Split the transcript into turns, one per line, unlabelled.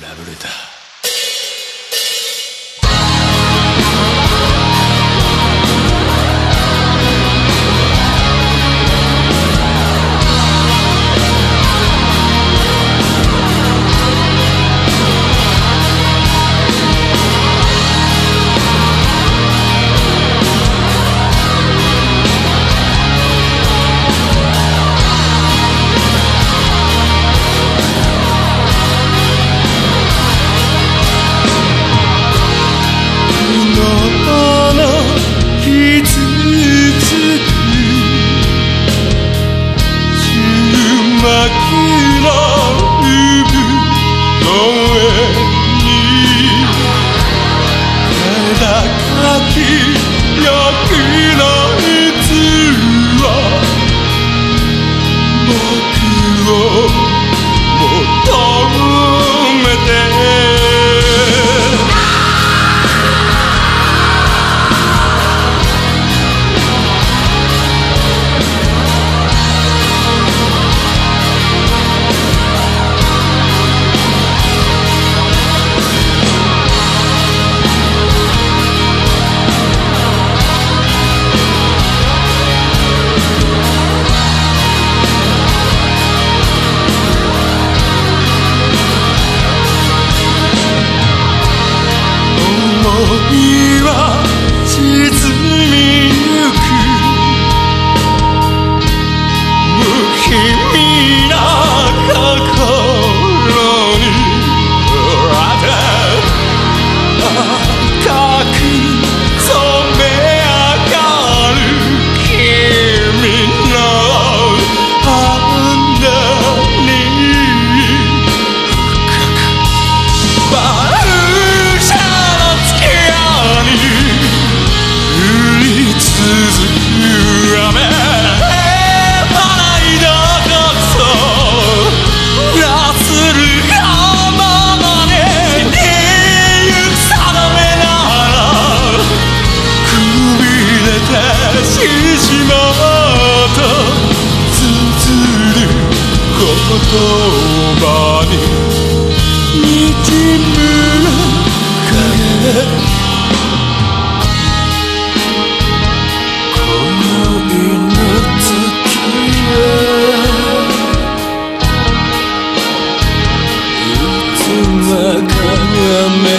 ラブレター。
葉に滲む影鏡